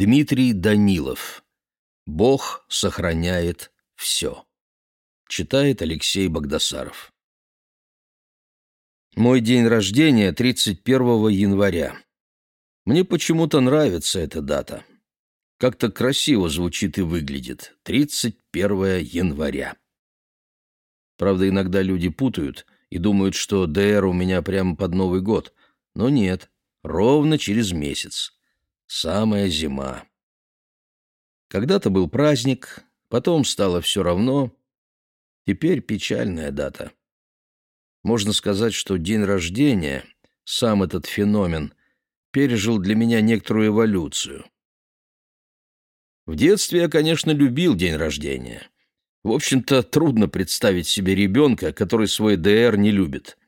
Дмитрий Данилов. Бог сохраняет все. Читает Алексей Богдасаров. Мой день рождения 31 января. Мне почему-то нравится эта дата. Как-то красиво звучит и выглядит. 31 января. Правда, иногда люди путают и думают, что ДР у меня прямо под Новый год. Но нет, ровно через месяц. Самая зима. Когда-то был праздник, потом стало все равно. Теперь печальная дата. Можно сказать, что день рождения, сам этот феномен, пережил для меня некоторую эволюцию. В детстве я, конечно, любил день рождения. В общем-то, трудно представить себе ребенка, который свой ДР не любит.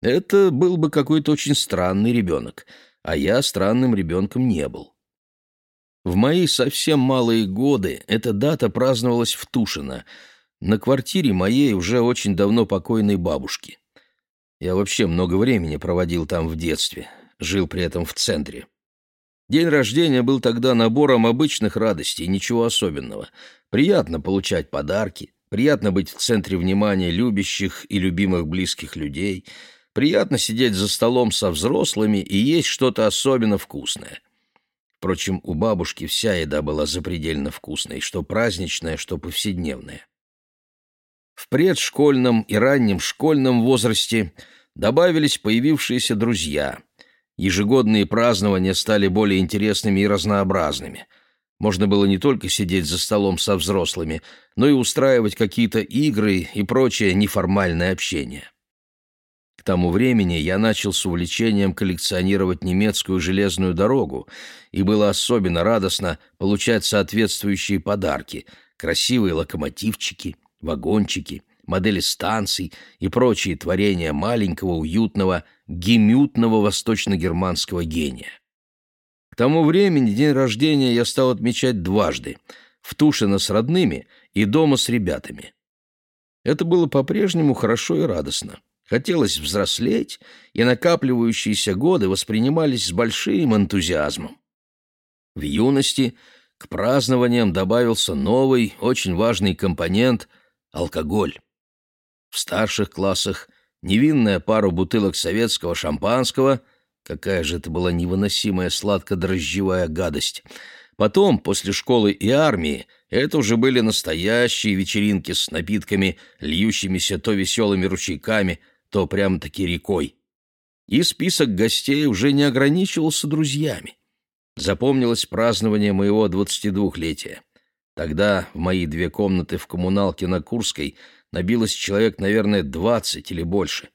Это был бы какой-то очень странный ребенок — а я странным ребенком не был. В мои совсем малые годы эта дата праздновалась в Тушино, на квартире моей уже очень давно покойной бабушки. Я вообще много времени проводил там в детстве, жил при этом в центре. День рождения был тогда набором обычных радостей, ничего особенного. Приятно получать подарки, приятно быть в центре внимания любящих и любимых близких людей — Приятно сидеть за столом со взрослыми и есть что-то особенно вкусное. Впрочем, у бабушки вся еда была запредельно вкусной, что праздничная, что повседневная. В предшкольном и раннем школьном возрасте добавились появившиеся друзья. Ежегодные празднования стали более интересными и разнообразными. Можно было не только сидеть за столом со взрослыми, но и устраивать какие-то игры и прочее неформальное общение тому времени я начал с увлечением коллекционировать немецкую железную дорогу, и было особенно радостно получать соответствующие подарки — красивые локомотивчики, вагончики, модели станций и прочие творения маленького, уютного, гемютного восточно-германского гения. К тому времени день рождения я стал отмечать дважды — в Тушино с родными и дома с ребятами. Это было по-прежнему хорошо и радостно. Хотелось взрослеть, и накапливающиеся годы воспринимались с большим энтузиазмом. В юности к празднованиям добавился новый, очень важный компонент — алкоголь. В старших классах невинная пару бутылок советского шампанского — какая же это была невыносимая сладко-дрожжевая гадость — Потом, после школы и армии, это уже были настоящие вечеринки с напитками, льющимися то веселыми ручейками, то прямо-таки рекой. И список гостей уже не ограничивался друзьями. Запомнилось празднование моего 22-летия. Тогда в мои две комнаты в коммуналке на Курской набилось человек, наверное, 20 или больше.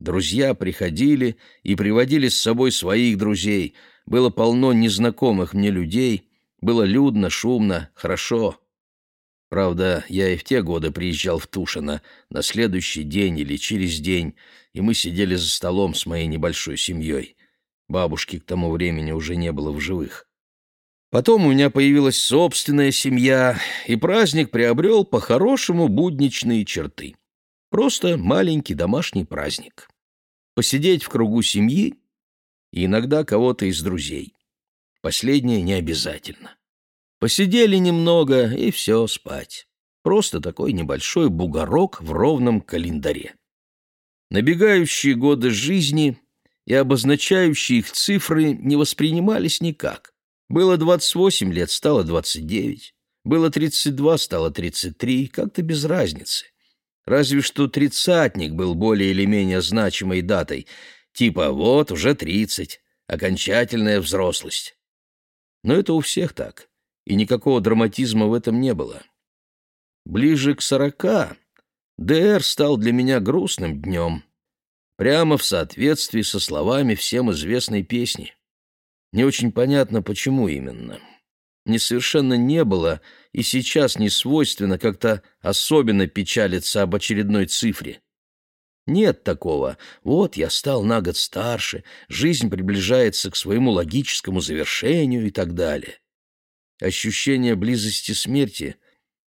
Друзья приходили и приводили с собой своих друзей. Было полно незнакомых мне людей. Было людно, шумно, хорошо. Правда, я и в те годы приезжал в Тушино на следующий день или через день, и мы сидели за столом с моей небольшой семьей. Бабушки к тому времени уже не было в живых. Потом у меня появилась собственная семья, и праздник приобрел по-хорошему будничные черты. Просто маленький домашний праздник. Посидеть в кругу семьи и иногда кого-то из друзей. Последнее не обязательно. Посидели немного, и все, спать. Просто такой небольшой бугорок в ровном календаре. Набегающие годы жизни и обозначающие их цифры не воспринимались никак. Было 28 лет, стало 29. Было 32, стало 33, как-то без разницы. Разве что тридцатник был более или менее значимой датой, типа «вот, уже 30, окончательная взрослость». Но это у всех так и никакого драматизма в этом не было. Ближе к сорока ДР стал для меня грустным днем, прямо в соответствии со словами всем известной песни. Не очень понятно, почему именно. Мне совершенно не было и сейчас не свойственно как-то особенно печалиться об очередной цифре. Нет такого. Вот я стал на год старше, жизнь приближается к своему логическому завершению и так далее. Ощущение близости смерти,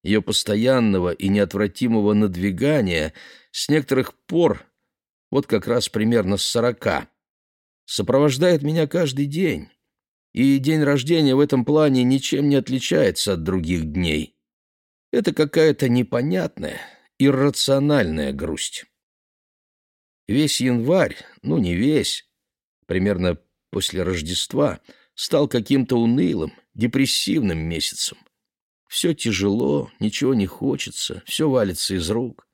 ее постоянного и неотвратимого надвигания с некоторых пор, вот как раз примерно с сорока, сопровождает меня каждый день. И день рождения в этом плане ничем не отличается от других дней. Это какая-то непонятная, иррациональная грусть. Весь январь, ну не весь, примерно после Рождества, стал каким-то унылым, депрессивным месяцем. Все тяжело, ничего не хочется, все валится из рук.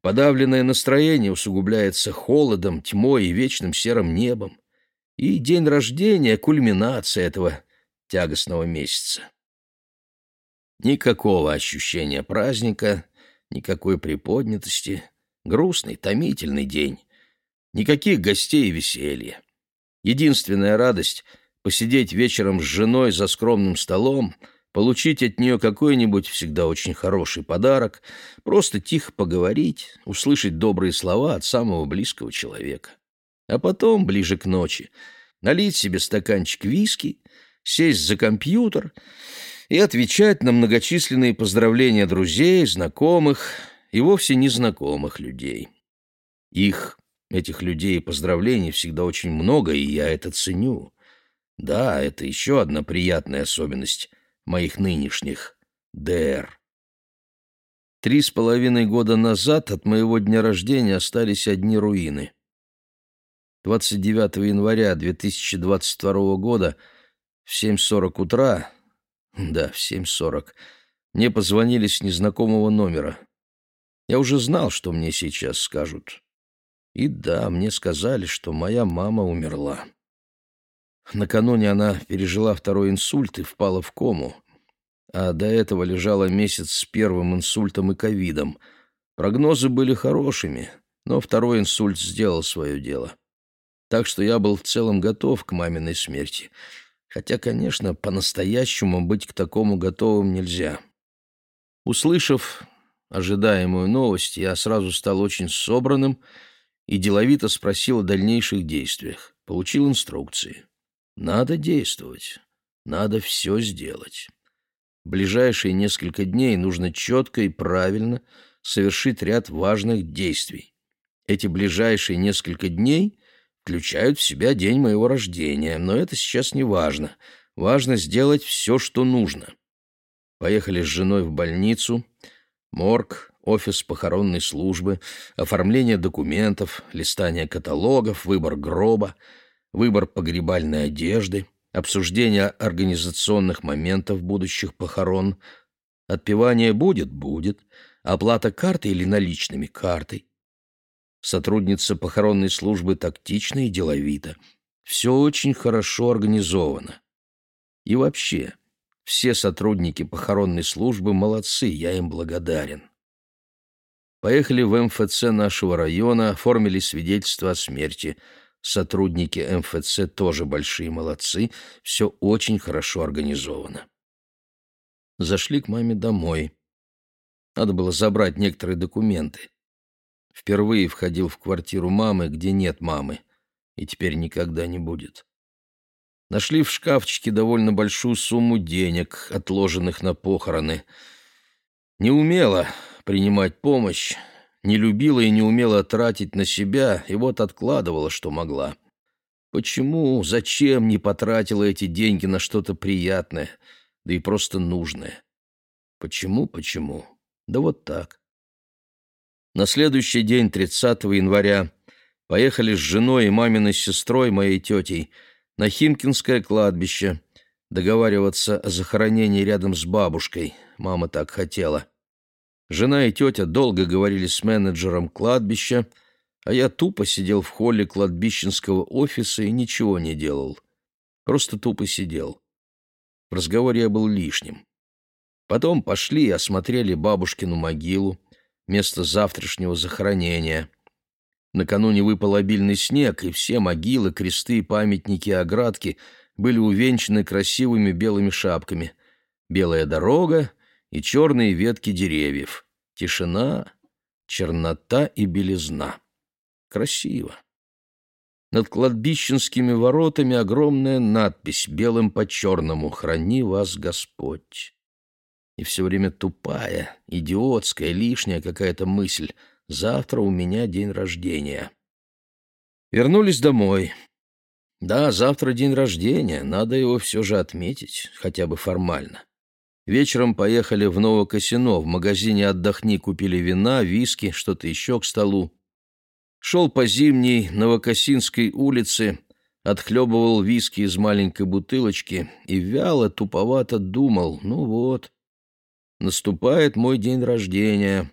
Подавленное настроение усугубляется холодом, тьмой и вечным серым небом. И день рождения — кульминация этого тягостного месяца. Никакого ощущения праздника, никакой приподнятости, грустный, томительный день. Никаких гостей и веселья. Единственная радость — посидеть вечером с женой за скромным столом — получить от нее какой-нибудь всегда очень хороший подарок, просто тихо поговорить, услышать добрые слова от самого близкого человека. А потом, ближе к ночи, налить себе стаканчик виски, сесть за компьютер и отвечать на многочисленные поздравления друзей, знакомых и вовсе незнакомых людей. Их, этих людей и поздравлений всегда очень много, и я это ценю. Да, это еще одна приятная особенность моих нынешних ДР. Три с половиной года назад от моего дня рождения остались одни руины. 29 января 2022 года в 7.40 утра, да, в 7.40, мне позвонили с незнакомого номера. Я уже знал, что мне сейчас скажут. И да, мне сказали, что моя мама умерла. Накануне она пережила второй инсульт и впала в кому, а до этого лежала месяц с первым инсультом и ковидом. Прогнозы были хорошими, но второй инсульт сделал свое дело. Так что я был в целом готов к маминой смерти. Хотя, конечно, по-настоящему быть к такому готовым нельзя. Услышав ожидаемую новость, я сразу стал очень собранным и деловито спросил о дальнейших действиях. Получил инструкции. Надо действовать. Надо все сделать. В ближайшие несколько дней нужно четко и правильно совершить ряд важных действий. Эти ближайшие несколько дней включают в себя день моего рождения, но это сейчас не важно. Важно сделать все, что нужно. Поехали с женой в больницу, морг, офис похоронной службы, оформление документов, листание каталогов, выбор гроба, выбор погребальной одежды, обсуждение организационных моментов будущих похорон. Отпевание будет? Будет. Оплата картой или наличными? Картой. Сотрудница похоронной службы тактична и деловита. Все очень хорошо организовано. И вообще, все сотрудники похоронной службы молодцы, я им благодарен. Поехали в МФЦ нашего района, оформили свидетельство о смерти. Сотрудники МФЦ тоже большие молодцы, все очень хорошо организовано. Зашли к маме домой. Надо было забрать некоторые документы. Впервые входил в квартиру мамы, где нет мамы, и теперь никогда не будет. Нашли в шкафчике довольно большую сумму денег, отложенных на похороны. Не умела принимать помощь, не любила и не умела тратить на себя, и вот откладывала, что могла. Почему, зачем не потратила эти деньги на что-то приятное, да и просто нужное? Почему, почему? Да вот так. На следующий день, 30 января, поехали с женой и маминой сестрой, моей тетей, на Химкинское кладбище, договариваться о захоронении рядом с бабушкой. Мама так хотела. Жена и тетя долго говорили с менеджером кладбища, а я тупо сидел в холле кладбищенского офиса и ничего не делал. Просто тупо сидел. В разговоре я был лишним. Потом пошли и осмотрели бабушкину могилу, место завтрашнего захоронения. Накануне выпал обильный снег, и все могилы, кресты, памятники оградки были увенчаны красивыми белыми шапками. Белая дорога и черные ветки деревьев. Тишина, чернота и белизна. Красиво. Над кладбищенскими воротами огромная надпись белым по черному «Храни вас Господь» и все время тупая, идиотская, лишняя какая-то мысль. Завтра у меня день рождения. Вернулись домой. Да, завтра день рождения, надо его все же отметить, хотя бы формально. Вечером поехали в Новокосино, в магазине «Отдохни» купили вина, виски, что-то еще к столу. Шел по зимней Новокосинской улице, отхлебывал виски из маленькой бутылочки и вяло, туповато думал, ну вот, наступает мой день рождения.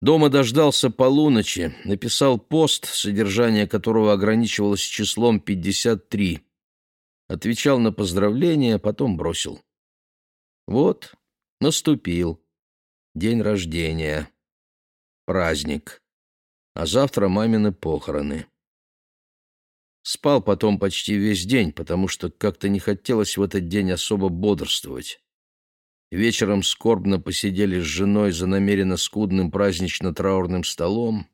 Дома дождался полуночи, написал пост, содержание которого ограничивалось числом 53. Отвечал на поздравления, потом бросил. Вот, наступил. День рождения. Праздник. А завтра мамины похороны. Спал потом почти весь день, потому что как-то не хотелось в этот день особо бодрствовать. Вечером скорбно посидели с женой за намеренно скудным празднично-траурным столом.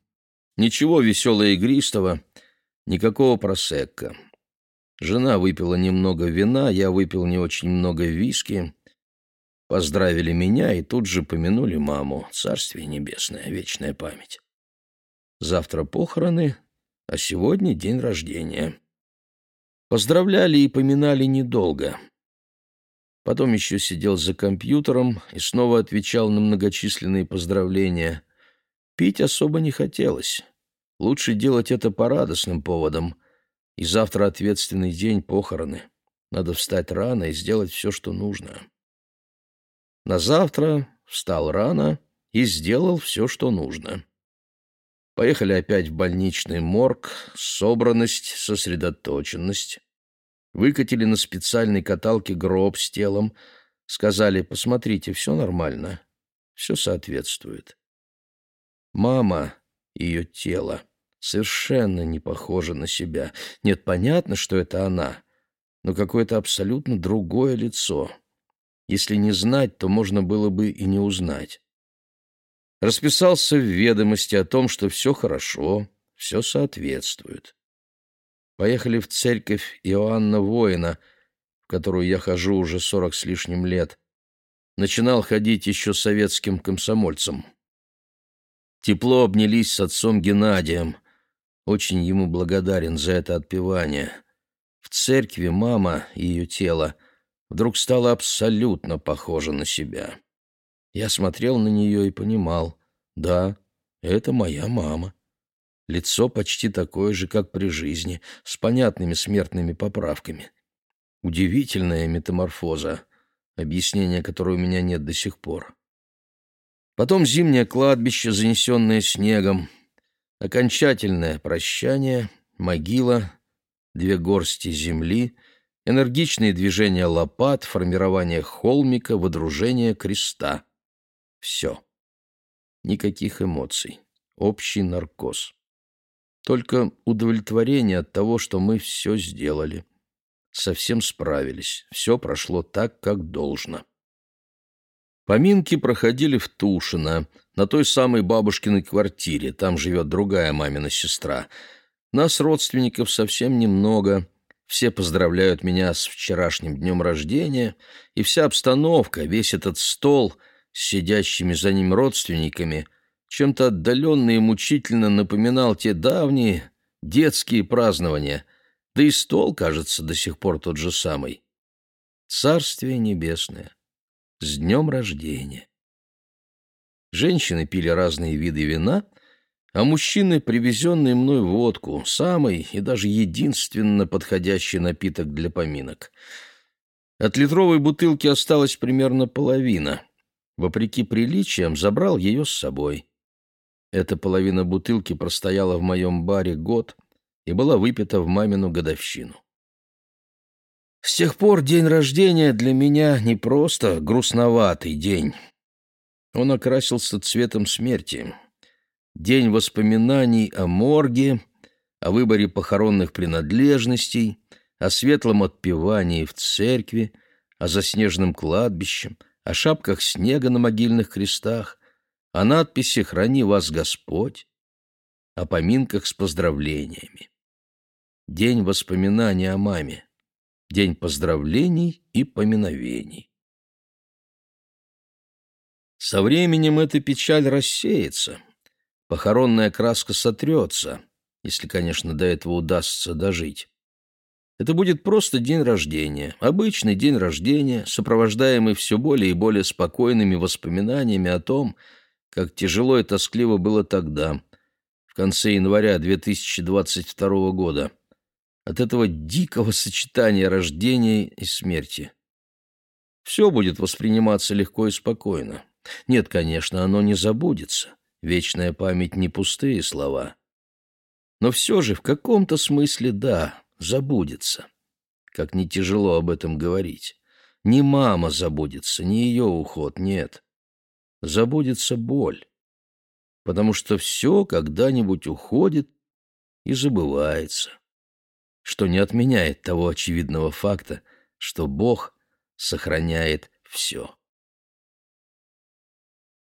Ничего веселого игристого, никакого просекка. Жена выпила немного вина, я выпил не очень много виски. Поздравили меня и тут же помянули маму. Царствие небесное, вечная память. Завтра похороны, а сегодня день рождения. Поздравляли и поминали недолго. Потом еще сидел за компьютером и снова отвечал на многочисленные поздравления. Пить особо не хотелось. Лучше делать это по радостным поводам. И завтра ответственный день похороны. Надо встать рано и сделать все, что нужно. На завтра встал рано и сделал все, что нужно. Поехали опять в больничный морг, собранность, сосредоточенность выкатили на специальной каталке гроб с телом, сказали, посмотрите, все нормально, все соответствует. Мама, ее тело, совершенно не похожа на себя. Нет, понятно, что это она, но какое-то абсолютно другое лицо. Если не знать, то можно было бы и не узнать. Расписался в ведомости о том, что все хорошо, все соответствует. Поехали в церковь Иоанна Воина, в которую я хожу уже сорок с лишним лет. Начинал ходить еще советским комсомольцем. Тепло обнялись с отцом Геннадием. Очень ему благодарен за это отпевание. В церкви мама и ее тело вдруг стало абсолютно похоже на себя. Я смотрел на нее и понимал, да, это моя мама. Лицо почти такое же, как при жизни, с понятными смертными поправками. Удивительная метаморфоза, объяснения которой у меня нет до сих пор. Потом зимнее кладбище, занесенное снегом, окончательное прощание, могила, две горсти земли, энергичные движения лопат, формирование холмика, водружение креста. Все. Никаких эмоций. Общий наркоз. Только удовлетворение от того, что мы все сделали. Совсем справились. Все прошло так, как должно. Поминки проходили в Тушино, на той самой бабушкиной квартире. Там живет другая мамина сестра. Нас, родственников, совсем немного. Все поздравляют меня с вчерашним днем рождения, и вся обстановка, весь этот стол с сидящими за ним родственниками чем-то отдаленно и мучительно напоминал те давние детские празднования, да и стол, кажется, до сих пор тот же самый. Царствие небесное! С днем рождения! Женщины пили разные виды вина, а мужчины — привезенные мной водку, самый и даже единственно подходящий напиток для поминок. От литровой бутылки осталась примерно половина. Вопреки приличиям забрал ее с собой. Эта половина бутылки простояла в моем баре год и была выпита в мамину годовщину. С тех пор день рождения для меня не просто грустноватый день. Он окрасился цветом смерти. День воспоминаний о морге, о выборе похоронных принадлежностей, о светлом отпевании в церкви, о заснеженном кладбище, о шапках снега на могильных крестах, о надписи «Храни вас Господь», о поминках с поздравлениями. День воспоминаний о маме, день поздравлений и поминовений. Со временем эта печаль рассеется, похоронная краска сотрется, если, конечно, до этого удастся дожить. Это будет просто день рождения, обычный день рождения, сопровождаемый все более и более спокойными воспоминаниями о том, как тяжело и тоскливо было тогда, в конце января 2022 года, от этого дикого сочетания рождения и смерти. Все будет восприниматься легко и спокойно. Нет, конечно, оно не забудется. Вечная память не пустые слова. Но все же в каком-то смысле да, забудется. Как не тяжело об этом говорить. Не мама забудется, не ее уход, нет. Забудется боль. Потому что все когда-нибудь уходит и забывается. Что не отменяет того очевидного факта, что Бог сохраняет все.